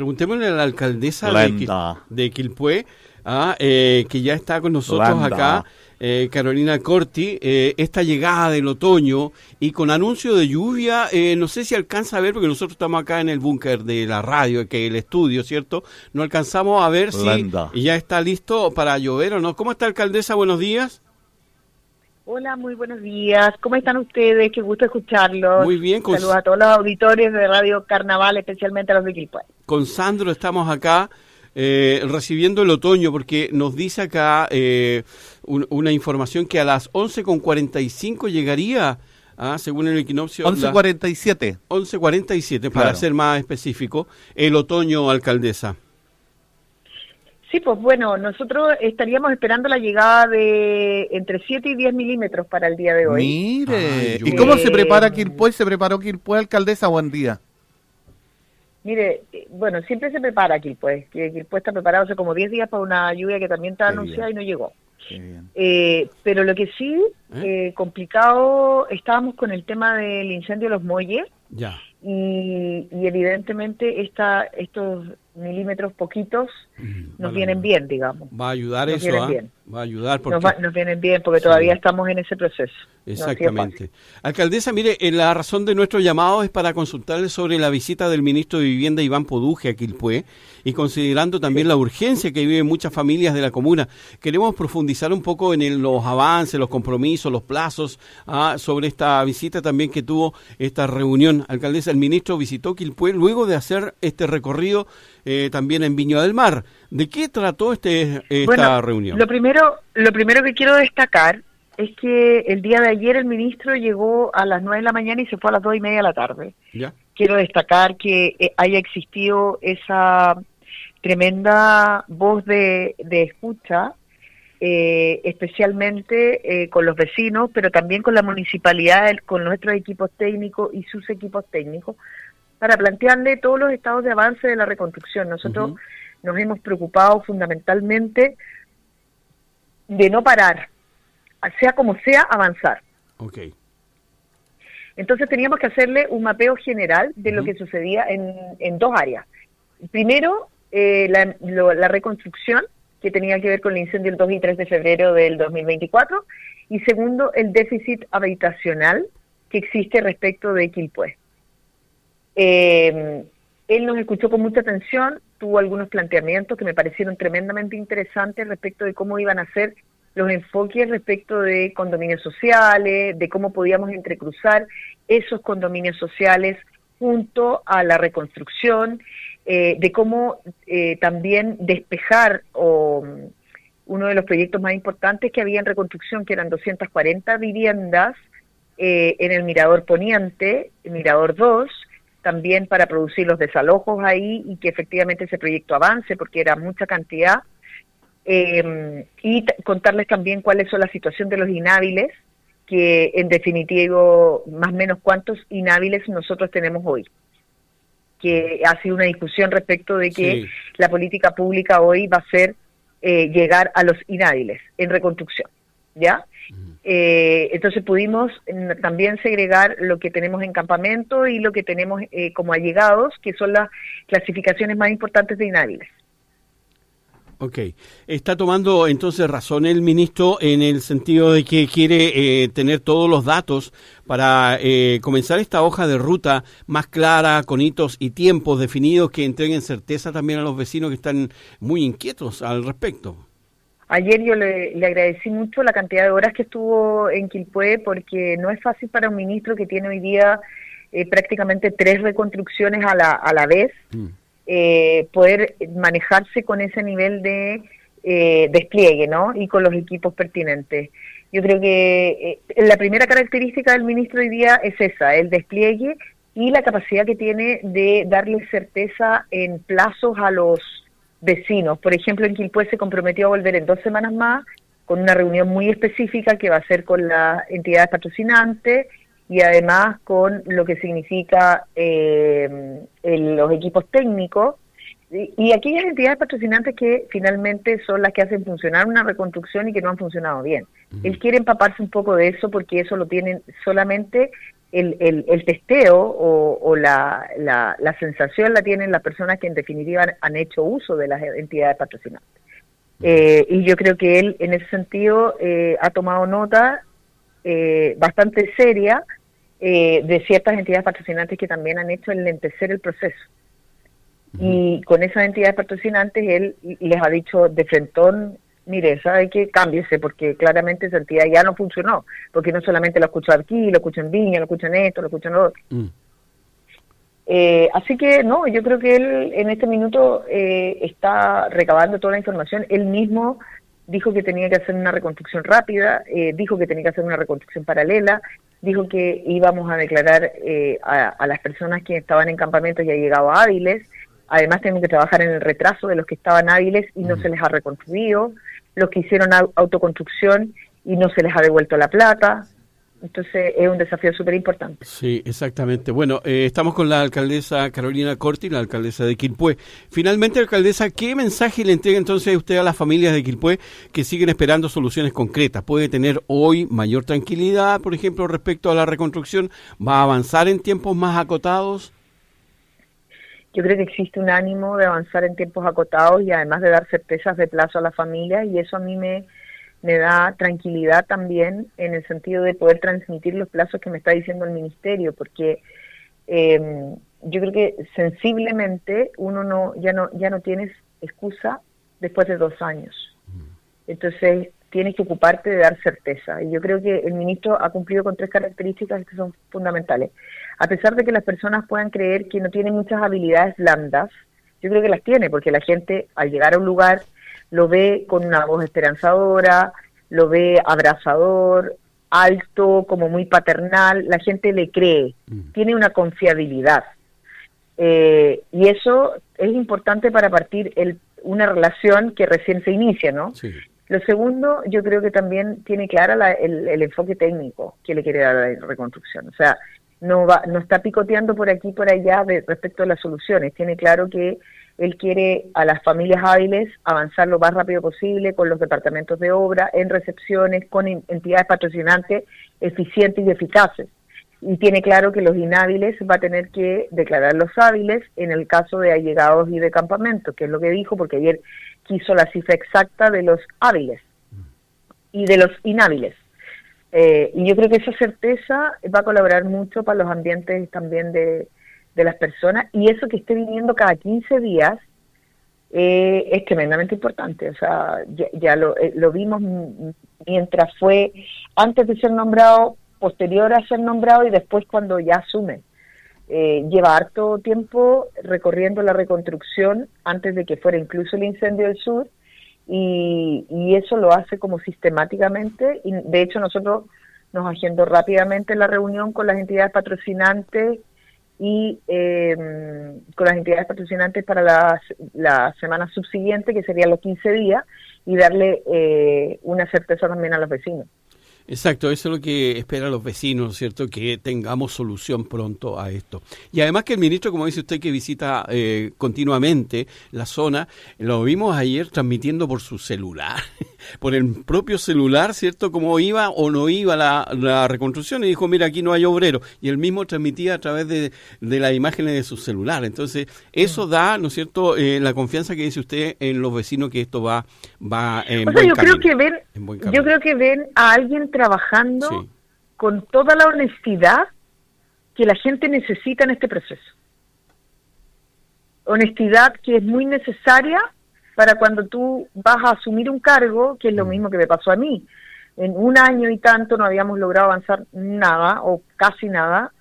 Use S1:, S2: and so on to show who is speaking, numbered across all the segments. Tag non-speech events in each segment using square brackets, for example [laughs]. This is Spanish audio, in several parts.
S1: Preguntémosle a la alcaldesa de, de, Quilpué, ah, eh, que ya está con nosotros acá, eh, Carolina Corti, eh, esta llegada del otoño y con anuncio de lluvia, no sé si alcanza a ver, porque nosotros estamos acá en el búnker de la radio, que el estudio, ¿cierto? No alcanzamos a ver si ya está listo para llover o no. ¿Cómo está, alcaldesa? Buenos días.
S2: Hola, muy buenos días. ¿Cómo están ustedes? Qué gusto escucharlos.
S1: Muy bien.
S2: Con... Saludos a todos los auditores de Radio Carnaval, especialmente a los de Quilpué.
S1: Con Sandro estamos acá eh, recibiendo el otoño porque nos dice acá eh, una información que a las 11.45 llegaría, ah, según el equinoccio...
S3: 11.47.
S1: 11.47, para ser más específico, el otoño, alcaldesa.
S2: Sí, pues bueno, nosotros estaríamos esperando la llegada de entre 7 y 10 milímetros para el día de hoy.
S3: Mire, ¿y cómo se prepara Quilpué? ¿Se preparó Quilpué, alcaldesa? Buen día.
S2: Mire, eh, bueno, siempre se prepara Quilpué, que Quilpué está preparado hace como 10 días para una lluvia que también está anunciada y no llegó. Eh, pero lo que sí, ¿Eh? ¿Eh? complicado, estábamos con el tema del incendio de los muelles.
S1: Ya.
S2: Y, y evidentemente esta, estos milímetros poquitos nos vienen bien, digamos.
S1: Va a ayudar eso, ¿ah? Va a ayudar
S2: porque... Nos, vienen bien porque todavía estamos en ese proceso.
S1: Exactamente. Alcaldesa, mire, eh, la razón de nuestro llamado es para consultarle sobre la visita del ministro de Vivienda Iván Poduje a Quilpué y considerando también la urgencia que viven muchas familias de la comuna. Queremos profundizar un poco en los avances, los compromisos, los plazos ah, sobre esta visita también que tuvo esta reunión. Alcaldesa, el ministro visitó Quilpué luego de hacer este recorrido eh, también en Viña del Mar. ¿De qué trató este, esta reunión?
S2: Lo primero, lo primero que quiero destacar es que el día de ayer el ministro llegó a las nueve de la mañana y se fue a las dos y media de la tarde. Quiero destacar que eh, haya existido esa tremenda voz de, escucha, eh, especialmente con los vecinos, pero también con la municipalidad, con nuestros equipos técnicos y sus equipos técnicos, para plantearle todos los estados de avance de la reconstrucción. Nosotros nos hemos preocupado fundamentalmente de no parar, sea como sea, avanzar.
S1: Okay.
S2: Entonces teníamos que hacerle un mapeo general de lo que sucedía en, en, dos áreas. Primero, eh, la, la, reconstrucción, que tenía que ver con el incendio el 2 y 3 de febrero del 2024, y segundo, el déficit habitacional que existe respecto de Quilpué. Eh, él nos escuchó con mucha atención, tuvo algunos planteamientos que me parecieron tremendamente interesantes respecto de cómo iban a ser los enfoques respecto de condominios sociales, de cómo podíamos entrecruzar esos condominios sociales junto a la reconstrucción, eh, de cómo eh, también despejar o, uno de los proyectos más importantes que había en reconstrucción, que eran 240 viviendas eh, en el Mirador Poniente, el Mirador 2, también para producir los desalojos ahí y que efectivamente ese proyecto avance, porque era mucha cantidad. Eh, y contarles también cuáles son la situación de los inhábiles, que en definitivo, más o menos cuántos inhábiles nosotros tenemos hoy. Que ha sido una discusión respecto de que la política pública hoy va a ser eh, llegar a los inhábiles en reconstrucción. ¿Ya? Eh, entonces pudimos mm, también segregar lo que tenemos en campamento y lo que tenemos eh, como allegados, que son las clasificaciones más importantes de inhábiles.
S1: Ok, está tomando entonces razón el ministro en el sentido de que quiere eh, tener todos los datos para comenzar esta hoja de ruta más clara, con hitos y tiempos definidos que entreguen certeza también a los vecinos que están muy inquietos al respecto.
S2: Ayer yo le, agradecí mucho la cantidad de horas que estuvo en Quilpué porque no es fácil para un ministro que tiene hoy día eh, prácticamente tres reconstrucciones a la, a la vez mm. eh, poder manejarse con ese nivel de eh, despliegue ¿no? y con los equipos pertinentes. Yo creo que la primera característica del ministro hoy día es esa, el despliegue y la capacidad que tiene de darle certeza en plazos a los vecinos. Por ejemplo, en Quilpué se comprometió a volver en dos semanas más con una reunión muy específica que va a ser con las entidades patrocinantes y además con lo que significa eh, los equipos técnicos y, aquellas entidades patrocinantes que finalmente son las que hacen funcionar una reconstrucción y que no han funcionado bien. Él quiere empaparse un poco de eso porque eso lo tienen solamente el, el, el testeo o, o la, la, la, sensación la tienen las personas que en definitiva han, hecho uso de las entidades patrocinantes. Eh, y yo creo que él en ese sentido eh, ha tomado nota eh, bastante seria eh, de ciertas entidades patrocinantes que también han hecho enlentecer el proceso. Y con esas entidades patrocinantes él les ha dicho de frentón, mire, sabe que cámbiese, porque claramente esa entidad ya no funcionó, porque no solamente lo escucho aquí, lo escucho en Viña, lo escucho en esto, lo escucho en otro. Mm. Eh, así que no, yo creo que él en este minuto eh, está recabando toda la información. Él mismo dijo que tenía que hacer una reconstrucción rápida, eh, dijo que tenía que hacer una reconstrucción paralela, dijo que íbamos a declarar a, a, las personas que estaban en campamentos y ha llegado hábiles. Además, tenemos que trabajar en el retraso de los que estaban hábiles y no mm. se les ha reconstruido los que hicieron autoconstrucción y no se les ha devuelto la plata. Entonces es un desafío súper importante.
S1: Sí, exactamente. Bueno, eh, estamos con la alcaldesa Carolina Corti, la alcaldesa de Quilpué. Finalmente, alcaldesa, ¿qué mensaje le entrega entonces usted a las familias de Quilpué que siguen esperando soluciones concretas? ¿Puede tener hoy mayor tranquilidad, por ejemplo, respecto a la reconstrucción? ¿Va a avanzar en tiempos más acotados?
S2: Yo creo que existe un ánimo de avanzar en tiempos acotados y además de dar certezas de plazo a la familia y eso a mí me, me da tranquilidad también en el sentido de poder transmitir los plazos que me está diciendo el ministerio, porque eh, yo creo que sensiblemente uno no ya no ya no tienes excusa después de dos años. Entonces tienes que ocuparte de dar certeza. Y yo creo que el ministro ha cumplido con tres características que son fundamentales a pesar de que las personas puedan creer que no tienen muchas habilidades blandas, yo creo que las tiene, porque la gente al llegar a un lugar lo ve con una voz esperanzadora, lo ve abrazador, alto, como muy paternal, la gente le cree, mm. tiene una confiabilidad. Eh, y eso es importante para partir el, una relación que recién se inicia, ¿no? Lo segundo, yo creo que también tiene clara el, el, enfoque técnico que le quiere dar a la reconstrucción. O sea, no, va, no está picoteando por aquí y por allá de, respecto a las soluciones. Tiene claro que él quiere a las familias hábiles avanzar lo más rápido posible con los departamentos de obra, en recepciones, con entidades patrocinantes eficientes y eficaces. Y tiene claro que los inhábiles va a tener que declarar los hábiles en el caso de allegados y de campamentos, que es lo que dijo, porque ayer quiso la cifra exacta de los hábiles y de los inhábiles. Eh, y yo creo que esa certeza va a colaborar mucho para los ambientes también de, las personas y eso que esté viniendo cada 15 días eh, es tremendamente importante. O sea, ya, lo, eh, lo, vimos mientras fue antes de ser nombrado, posterior a ser nombrado y después cuando ya asume. lleva harto tiempo recorriendo la reconstrucción antes de que fuera incluso el incendio del sur y, eso lo hace como sistemáticamente y de hecho nosotros nos agendó rápidamente la reunión con las entidades patrocinantes y em, con las entidades patrocinantes para la, la, semana subsiguiente, que serían los 15 días, y darle eh, una certeza también a los vecinos.
S1: Exacto, eso es lo que esperan los vecinos, ¿cierto? Que tengamos solución pronto a esto. Y además que el ministro, como dice usted, que visita eh, continuamente la zona, lo vimos ayer transmitiendo por su celular, [laughs] por el propio celular, ¿cierto? Cómo iba o no iba la, reconstrucción y dijo, mira, aquí no hay obrero. Y él mismo transmitía a través de, de las imágenes de su celular. Entonces, eso da, ¿no es cierto?, eh, la confianza que dice usted en los vecinos que esto va, va en
S2: o sea, yo creo que ven, yo creo que ven a alguien trabajando con toda la honestidad que la gente necesita en este proceso. Honestidad que es muy necesaria para cuando tú vas a asumir un cargo, que es lo mm. mismo que me pasó a mí. En un año y tanto no habíamos logrado avanzar nada o casi nada,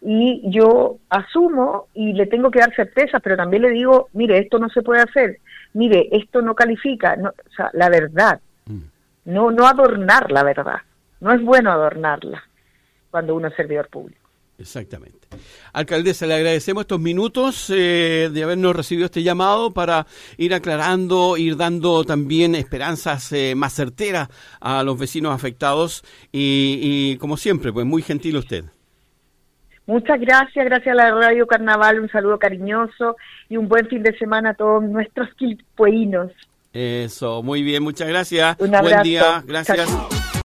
S2: y yo asumo y le tengo que dar certeza, pero también le digo, mire, esto no se puede hacer, mire, esto no califica, no, o sea, la verdad, mm. no, no adornar la verdad. No es bueno adornarla cuando uno es servidor público.
S1: Exactamente. Alcaldesa, le agradecemos estos minutos eh, de habernos recibido este llamado para ir aclarando, ir dando también esperanzas eh, más certeras a los vecinos afectados y, y, como siempre, pues muy gentil usted.
S2: Muchas gracias, gracias a la Radio Carnaval, un saludo cariñoso y un buen fin de semana a todos nuestros quilpueinos.
S1: Eso, muy bien, muchas gracias. Un Buen día, gracias.